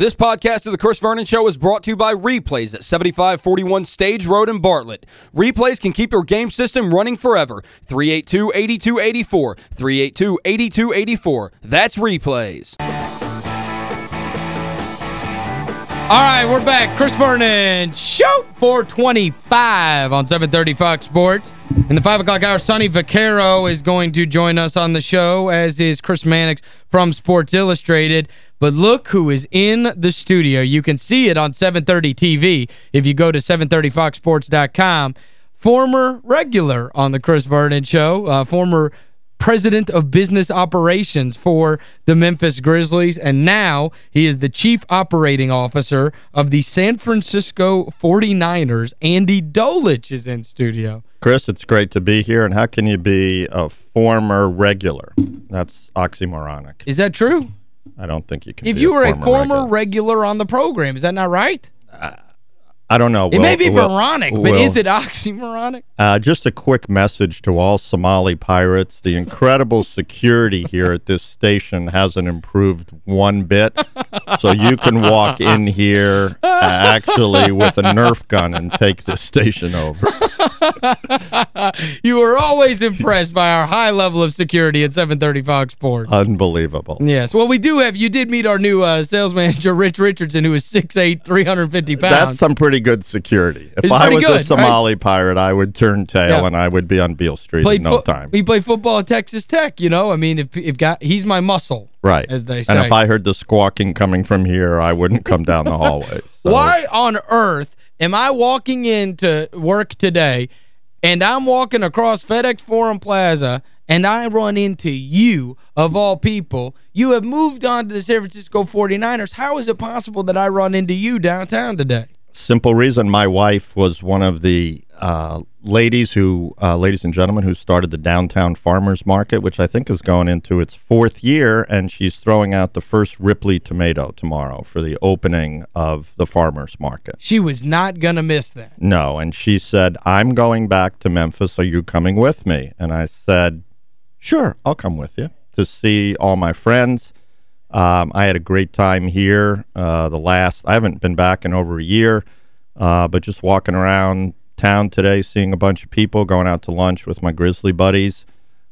This podcast of the Chris Vernon Show is brought to you by Replays at 7541 Stage Road in Bartlett. Replays can keep your game system running forever. 382-8284. 382-8284. That's Replays. All right, we're back. Chris Vernon, show 425 on 730 Fox Sports. In the 5 o'clock hour, Sonny Vaccaro is going to join us on the show, as is Chris Mannix from Sports Illustrated. But look who is in the studio. You can see it on 730 TV if you go to 730foxsports.com. Former regular on the Chris Vernon Show, uh, former president of business operations for the Memphis Grizzlies, and now he is the chief operating officer of the San Francisco 49ers. Andy Dolich is in studio. Chris, it's great to be here, and how can you be a former regular? That's oxymoronic. Is that true? I don't think you can If you were former a former regular. regular on the program, is that not right? I don't know. It Will- may be Will- moronic, but is it oxymoronic? Uh, just a quick message to all Somali pirates. The incredible security here at this station hasn't improved one bit. So you can walk in here uh, actually with a Nerf gun and take this station over. You were always impressed by our high level of security at 730 Fox Sports. Unbelievable. Yes. Well, we do have, you did meet our new uh, sales manager, Rich Richardson, who is 6'8", 350 pounds. That's some pretty good security. If I was good, a Somali pirate, I would turn tail Yeah. and I would be on Beale Street Played in no time. He played football at Texas Tech, you know? I mean, if if got he's my muscle. Right. as they say. And if I heard the squawking coming from here, I wouldn't come down the hallway. So- Why on earth am I walking into work today and I'm walking across FedEx Forum Plaza and I run into you, of all people? You have moved on to the San Francisco 49ers. How is it possible that I run into you downtown today? Simple reason. My wife was one of the uh, ladies who, uh, ladies and gentlemen, who started the downtown farmers market, which I think is going into its fourth year, and she's throwing out the first Ripley tomato tomorrow for the opening of the farmers market. She was not going to miss that. No, and she said, I'm going back to Memphis. Are you coming with me? And I said, sure, I'll come with you to see all my friends. Um, I had a great time here. Uh, the last, I haven't been back in over a year, uh, but just walking around town today, seeing a bunch of people, going out to lunch with my Grizzly buddies.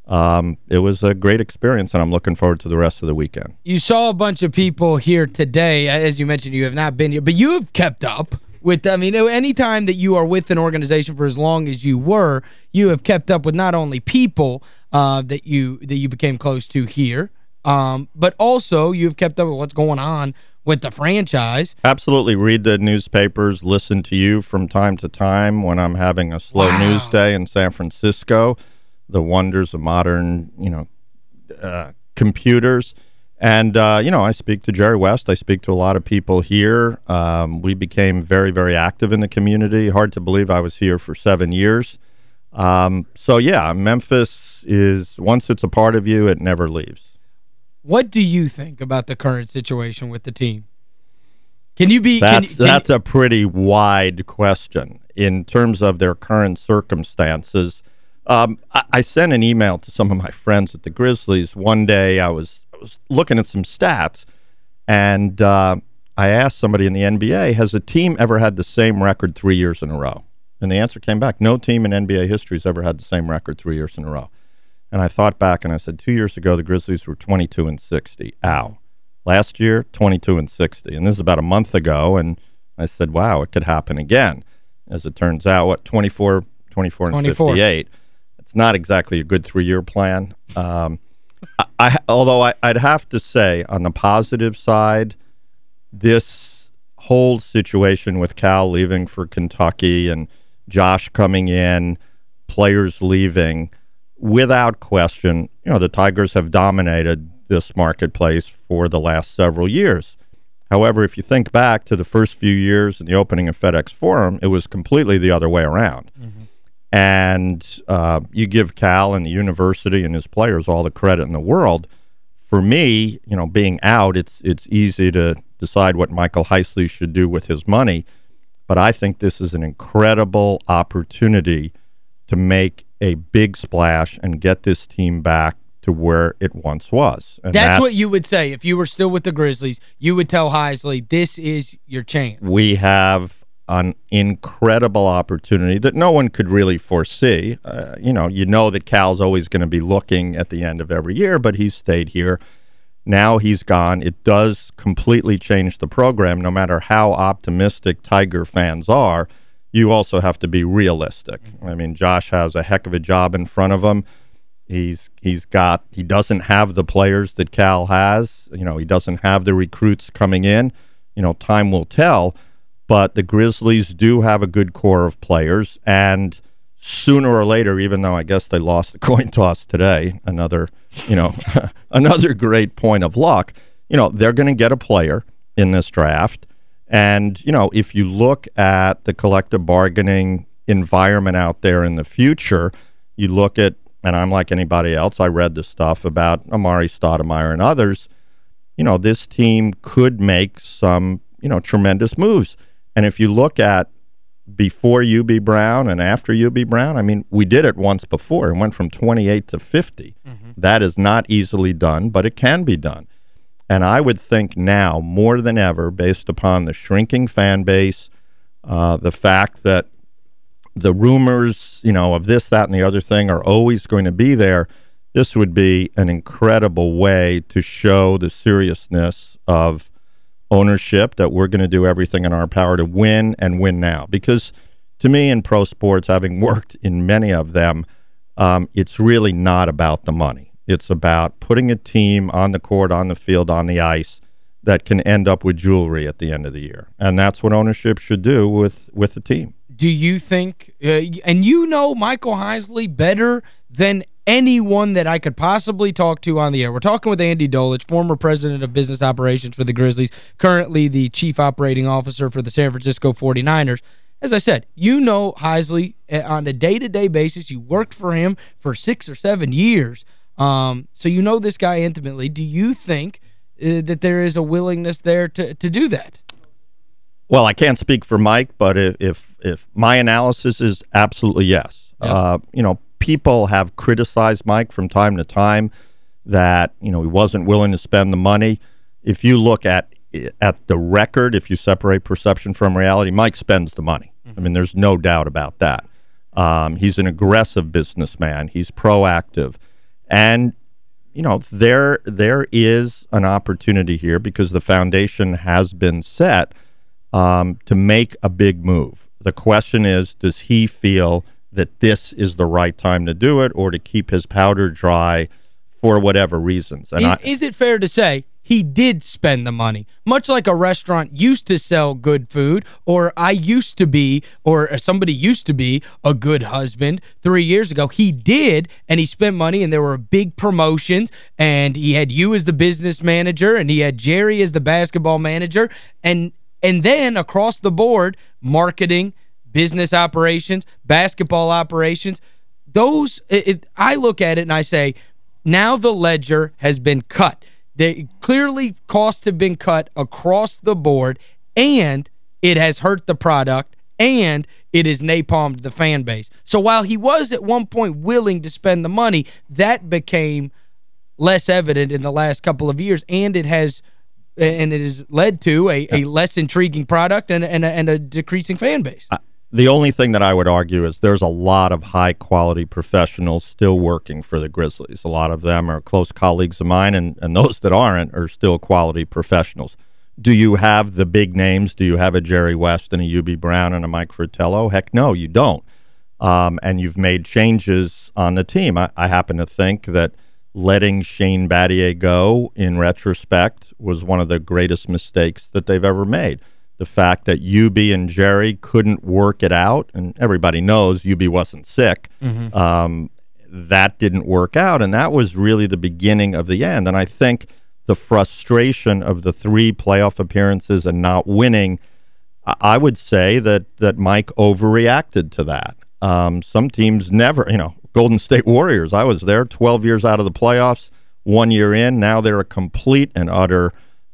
Um, it was a great experience, and I'm looking forward to the rest of the weekend. You saw a bunch of people here today. As you mentioned, you have not been here, but you have kept up with, I mean, any time that you are with an organization for as long as you were, you have kept up with not only people uh, that you that you became close to here, um, but also you've kept up with what's going on with the franchise. Absolutely. Read the newspapers, listen to you from time to time when I'm having a slow Wow. news day in San Francisco. The wonders of modern, you know, uh, computers. And, uh, you know, I speak to Jerry West. I speak to a lot of people here. Um, we became very, very active in the community. Hard to believe I was here for seven years. Um, so, yeah, Memphis is, once it's a part of you, it never leaves. What do you think about the current situation with the team? Can you be... That's can, can that's a pretty wide question in terms of their current circumstances. Um, I, I sent an email to some of my friends at the Grizzlies one day. I was I was looking at some stats, and uh, I asked somebody in the NBA, "Has a team ever had the same record three years in a row?" And the answer came back: No team in NBA history has ever had the same record three years in a row. And I thought back and I said, two years ago, the Grizzlies were 22 and 60. Ow. Last year, 22 and 60. And this is about a month ago. And I said, wow, it could happen again. As it turns out, what, 24, 24 and 24. 58. It's not exactly a good three-year plan. Um, I, I, although I, I'd have to say, on the positive side, this whole situation with Cal leaving for Kentucky and Josh coming in, players leaving, without question, you know, the Tigers have dominated this marketplace for the last several years. However, if you think back to the first few years and the opening of FedEx Forum, it was completely the other way around. And uh, you give Cal and the university and his players all the credit in the world. For me, you know, being out, it's it's easy to decide what Michael Heisley should do with his money. But I think this is an incredible opportunity to make a big splash and get this team back to where it once was. That's, that's, what you would say. If you were still with the Grizzlies, you would tell Heisley, this is your chance. We have an incredible opportunity that no one could really foresee. Uh, you know, you know that Cal's always going to be looking at the end of every year, but he's stayed here. Now he's gone. It does completely change the program, no matter how optimistic Tiger fans are. You also have to be realistic. I mean, Josh has a heck of a job in front of him. He's he's got he doesn't have the players that Cal has. You know, he doesn't have the recruits coming in. You know, time will tell but the Grizzlies do have a good core of players, and sooner or later, even though I guess they lost the coin toss today, another, you know, another great point of luck, you know, they're going to get a player in this draft. And, you know, if you look at the collective bargaining environment out there in the future, you look at, and I'm like anybody else, I read the stuff about Amar'e Stoudemire and others, you know, this team could make some, you know, tremendous moves. And if you look at before Hubie Brown and after Hubie Brown, I mean, we did it once before and went from 28 to 50. Mm-hmm. That is not easily done, but it can be done. And I would think now, more than ever, based upon the shrinking fan base, uh, the fact that the rumors, you know, of this, that, and the other thing are always going to be there, this would be an incredible way to show the seriousness of ownership that we're going to do everything in our power to win and win now. Because to me, in pro sports, having worked in many of them, um, it's really not about the money. It's about putting a team on the court, on the field, on the ice that can end up with jewelry at the end of the year. And that's what ownership should do with, with the team. Do you think, uh, and you know Michael Heisley better than anyone that I could possibly talk to on the air. We're talking with Andy Dolich, former president of business operations for the Grizzlies, currently the chief operating officer for the San Francisco 49ers. As I said, you know Heisley eh, on a day-to-day -day basis. You worked for him for six or seven years. Um, so you know this guy intimately. Do you think uh, that there is a willingness there to, to do that? Well, I can't speak for Mike, but if if my analysis is absolutely yes. Yeah. Uh, you know, people have criticized Mike from time to time that you know he wasn't willing to spend the money. If you look at at the record, if you separate perception from reality, Mike spends the money. Mm-hmm. I mean, there's no doubt about that. Um, he's an aggressive businessman. He's proactive, and you know there there is an opportunity here because the foundation has been set um, to make a big move. The question is, does he feel that this is the right time to do it or to keep his powder dry for whatever reasons. And is, I, is it fair to say he did spend the money? Much like a restaurant used to sell good food or I used to be or somebody used to be a good husband three years ago. He did and he spent money and there were big promotions and he had you as the business manager and he had Jerry as the basketball manager and and then across the board marketing – business operations, basketball operations. Those, it, I look at it and I say, now the ledger has been cut. They, clearly, costs have been cut across the board, and it has hurt the product, and it has napalmed the fan base. So while he was at one point willing to spend the money, that became less evident in the last couple of years, and it has and it has led to a, a less intriguing product and, and, a, and a decreasing fan base. The only thing that I would argue is there's a lot of high-quality professionals still working for the Grizzlies. A lot of them are close colleagues of mine, and, and those that aren't are still quality professionals. Do you have the big names? Do you have a Jerry West and a Hubie Brown and a Mike Fratello? Heck no, you don't. Um, and you've made changes on the team. I, I happen to think that letting Shane Battier go in retrospect was one of the greatest mistakes that they've ever made the fact that Hubie and Jerry couldn't work it out, and everybody knows Hubie wasn't sick. Mm-hmm. Um, that didn't work out, and that was really the beginning of the end. And I think the frustration of the three playoff appearances and not winning, I would say that that Mike overreacted to that. Um, some teams never, you know, Golden State Warriors. I was there, 12 years out of the playoffs, one year in. Now they're a complete and utter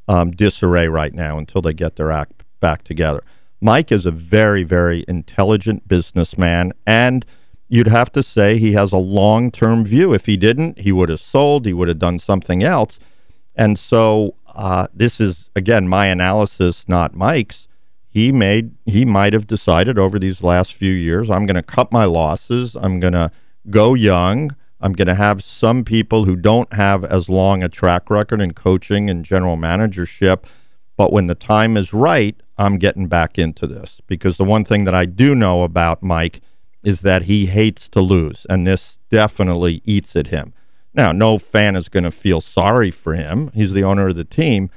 um, disarray right now until they get their act back together. Mike is a very, very intelligent businessman, and you'd have to say he has a long-term view. If he didn't, he would have sold, he would have done something else. And so uh, this is, again, my analysis, not Mike's. He made he might have decided over these last few years, I'm going to cut my losses. I'm going to go young. I'm going to have some people who don't have as long a track record in coaching and general managership. But when the time is right, I'm getting back into this because the one thing that I do know about Mike is that he hates to lose, and this definitely eats at him. Now, no fan is going to feel sorry for him. He's the owner of the team.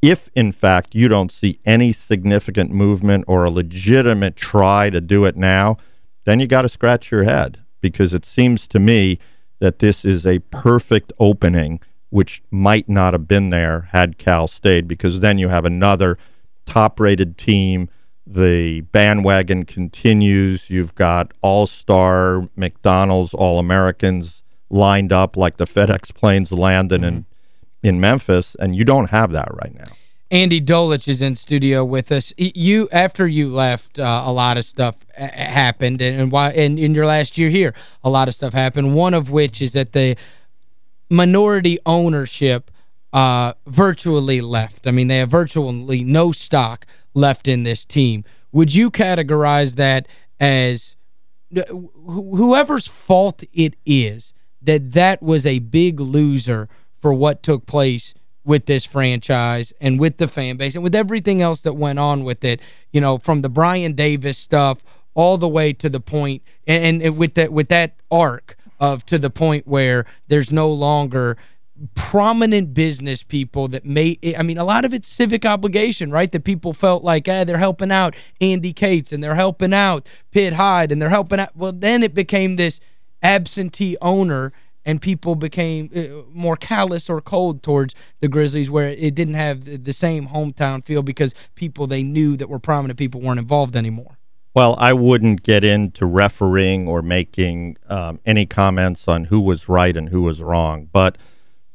If, in fact, you don't see any significant movement or a legitimate try to do it now, then you got to scratch your head because it seems to me that this is a perfect opening, which might not have been there had Cal stayed, because then you have another top rated team the bandwagon continues. You've got all star McDonald's, All Americans lined up like the FedEx planes landing mm-hmm. in, in Memphis, and you don't have that right now. Andy Dolich is in studio with us. You After you left, uh, a lot of stuff happened, and, and why and in your last year here, a lot of stuff happened, one of which is that the minority ownership uh, virtually left. I mean, they have virtually no stock left in this team. Would you categorize that as whoever's fault it is that that was a big loser for what took place with this franchise and with the fan base and with everything else that went on with it, you know, from the Brian Davis stuff all the way to the point and, and with that with that arc of to the point where there's no longer prominent business people that may I mean a lot of it's civic obligation right? That people felt like eh, they're helping out Andy Cates and they're helping out Pitt Hyde and they're helping out well then it became this absentee owner and people became uh, more callous or cold towards the Grizzlies where it didn't have the same hometown feel because people they knew that were prominent people weren't involved anymore well, I wouldn't get into refereeing or making um, any comments on who was right and who was wrong, but –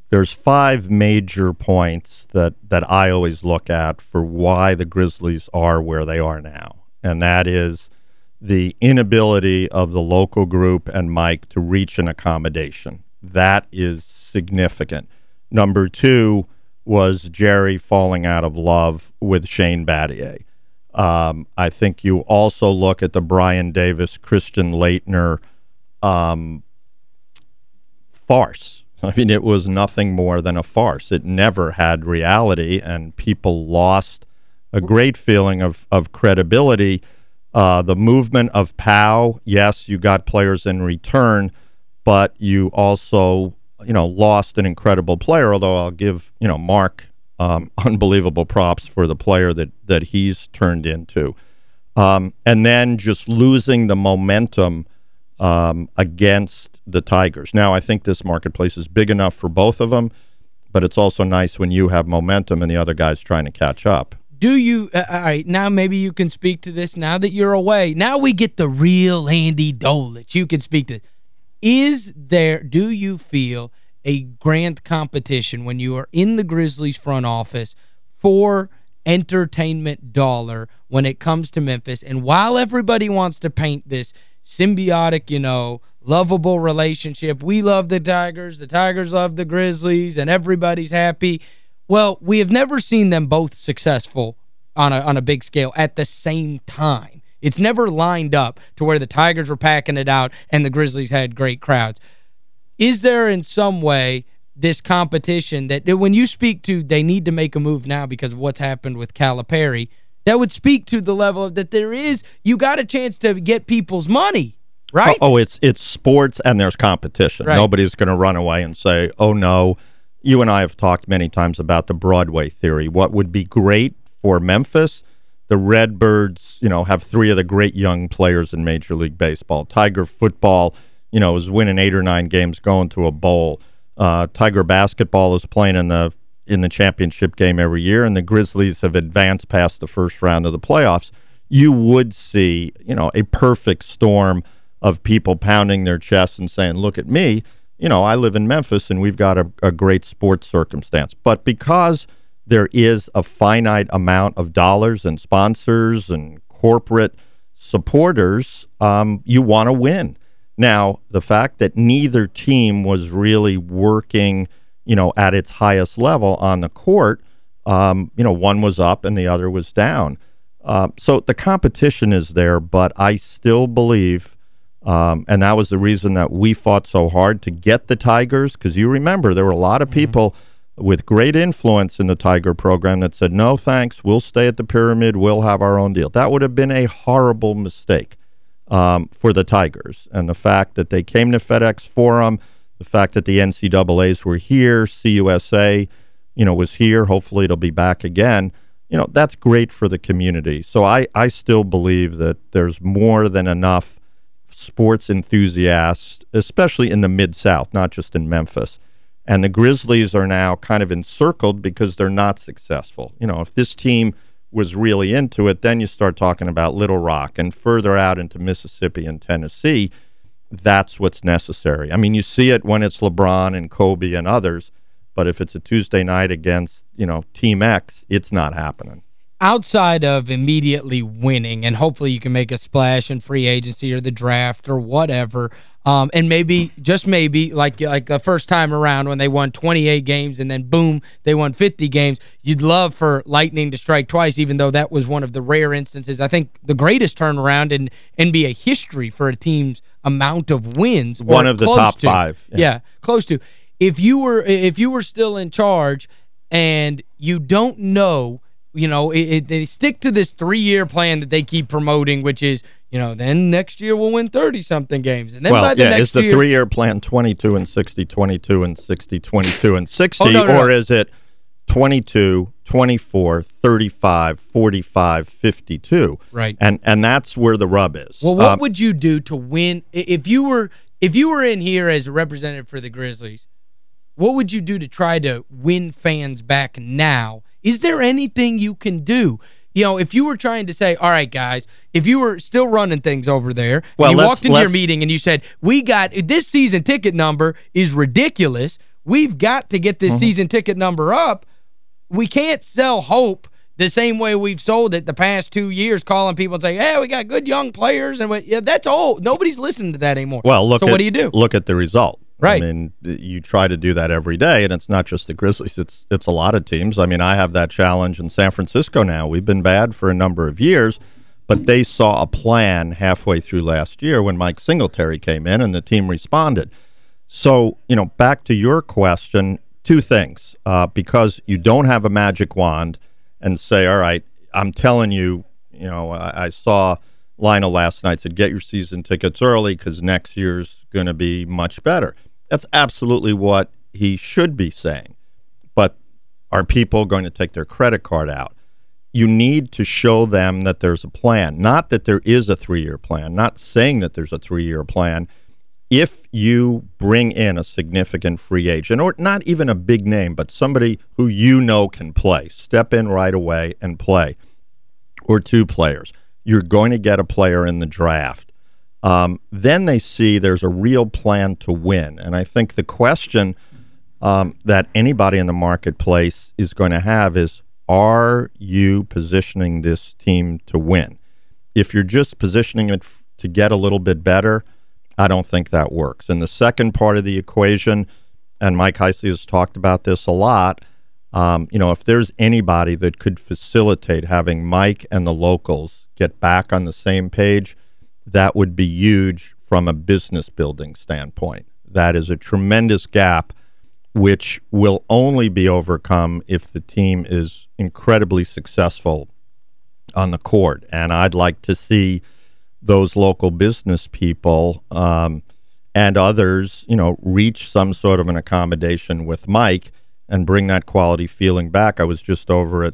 there's five major points that that I always look at for why the Grizzlies are where they are now, and that is the inability of the local group and Mike to reach an accommodation. That is significant. Number two was Jerry falling out of love with Shane Battier. Um, I think you also look at the Brian Davis, Christian Laettner um, farce I mean, it was nothing more than a farce. It never had reality, and people lost a great feeling of, of credibility. Uh, the movement of Pau, yes, you got players in return, but you also, you know, lost an incredible player, although I'll give, you know, Marc um, unbelievable props for the player that, that he's turned into. Um, and then just losing the momentum um, against the Tigers. Now, I think this marketplace is big enough for both of them, but it's also nice when you have momentum and the other guy's trying to catch up. Do you, uh, all right, now maybe you can speak to this now that you're away. Now we get the real Andy Dolich. You can speak to Is there, do you feel a grand competition when you are in the Grizzlies front office for entertainment dollar when it comes to Memphis? And while everybody wants to paint this symbiotic, you know, lovable relationship. We love the Tigers, the Tigers love the Grizzlies, and everybody's happy. Well, we have never seen them both successful on a, on a big scale at the same time. It's never lined up to where the Tigers were packing it out and the Grizzlies had great crowds. Is there in some way this competition that when you speak to they need to make a move now because of what's happened with Calipari, that would speak to the level of that there is, you got a chance to get people's money right? Oh, oh, it's it's sports and there's competition. Right. Nobody's going to run away and say, "Oh no." You and I have talked many times about the Broadway theory. What would be great for Memphis? The Redbirds, you know, have three of the great young players in Major League Baseball. Tiger football, you know, is winning eight or nine games, going to a bowl. Uh, Tiger basketball is playing in the in the championship game every year, and the Grizzlies have advanced past the first round of the playoffs. You would see, you know, a perfect storm of people pounding their chests and saying, look at me, you know, I live in Memphis and we've got a, a great sports circumstance. But because there is a finite amount of dollars and sponsors and corporate supporters, um, you want to win. Now, the fact that neither team was really working, you know, at its highest level on the court, um, you know, one was up and the other was down. Uh, so the competition is there, but I still believe, um, and that was the reason that we fought so hard to get the Tigers, because you remember there were a lot of people with great influence in the Tiger program that said, no, thanks, we'll stay at the Pyramid, we'll have our own deal. That would have been a horrible mistake um, for the Tigers. And the fact that they came to FedEx Forum, the fact that the NCAAs were here, CUSA, you know, was here, hopefully it'll be back again, you know, that's great for the community. So I, I still believe that there's more than enough sports enthusiasts, especially in the Mid-South, not just in Memphis, and the Grizzlies are now kind of encircled because they're not successful. You know, if this team was really into it, then you start talking about Little Rock and further out into Mississippi and Tennessee. That's what's necessary. I mean, you see it when it's LeBron and Kobe and others, but if it's a Tuesday night against, you know, Team X, it's not happening outside of immediately winning, and hopefully you can make a splash in free agency or the draft or whatever, um, and maybe, just maybe, like like the first time around when they won 28 games and then boom, they won 50 games, you'd love for Lightning to strike twice, even though that was one of the rare instances. I think the greatest turnaround in NBA history for a team's amount of wins. One of the top to. five. Yeah. yeah, close to. If you were if you were still in charge and you don't know you know, it, it, they stick to this three-year plan that they keep promoting, which is, you know, then next year we'll win 30-something games. And then well, by the yeah, next is the three-year plan 22 and 60, 22 and 60, 22 and 60, oh, no, no, or no. is it 22, 24, 35, 45, 52? Right. And and that's where the rub is. Well, what um, would you do to win if you were if you were in here as a representative for the Grizzlies? What would you do to try to win fans back now? Is there anything you can do? You know, if you were trying to say, all right, guys, if you were still running things over there, well, you walked into your meeting and you said, we got, this season ticket number is ridiculous. We've got to get this mm -hmm. season ticket number up. We can't sell hope the same way we've sold it the past two years, calling people and saying, hey, we got good young players. and yeah, That's old. Nobody's listening to that anymore. Well, look so at, what do you do? Look at the result. Right. I mean, you try to do that every day, and it's not just the Grizzlies. It's it's a lot of teams. I mean, I have that challenge in San Francisco now. We've been bad for a number of years, but they saw a plan halfway through last year when Mike Singletary came in, and the team responded. So, you know, back to your question, two things. Uh, because you don't have a magic wand and say, all right, I'm telling you, you know, I, I saw Lionel last night said, get your season tickets early because next year's going to be much better. That's absolutely what he should be saying. But are people going to take their credit card out? You need to show them that there's a plan, not that there is a three-year plan, not saying that there's a three-year plan. If you bring in a significant free agent, or not even a big name, but somebody who you know can play, step in right away and play, or two players, you're going to get a player in the draft um, then they see there's a real plan to win. And I think the question um, that anybody in the marketplace is going to have is, are you positioning this team to win? If you're just positioning it to get a little bit better, I don't think that works. And the second part of the equation, and Mike Heisley has talked about this a lot, um, you know, if there's anybody that could facilitate having Mike and the locals get back on the same page, that would be huge from a business building standpoint. That is a tremendous gap which will only be overcome if the team is incredibly successful on the court. And I'd like to see those local business people um, and others, you know, reach some sort of an accommodation with Mike and bring that quality feeling back. I was just over at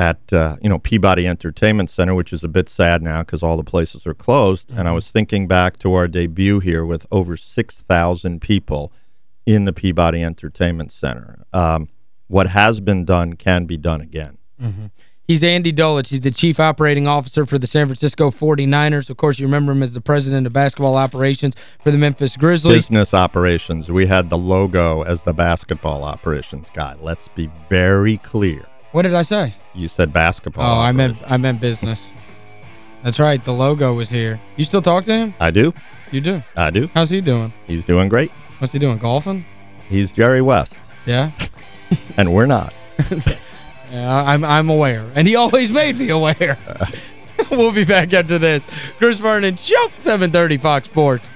at uh, you know Peabody Entertainment Center, which is a bit sad now because all the places are closed. Mm -hmm. And I mm-hmm. was thinking back to our debut here with over six thousand people in the Peabody Entertainment Center. Um, what has been done can be done again. Mm -hmm. He's Andy Dolich. He's the Chief Operating Officer for the San Francisco 49ers. Of course, you remember him as the President of Basketball Operations for the Memphis Grizzlies. Business Operations. We had the logo as the Basketball Operations guy. Let's be very clear. What did I say? You said basketball. Oh, I meant I meant business. That's right. The logo was here. You still talk to him? I do. You do. I do. How's he doing? He's doing great. What's he doing? Golfing? He's Jerry West, Yeah? and we're not. Yeah, I'm I'm aware. And he always made me aware. we'll be back after this. Chris Vernon, Show 730 Fox Sports.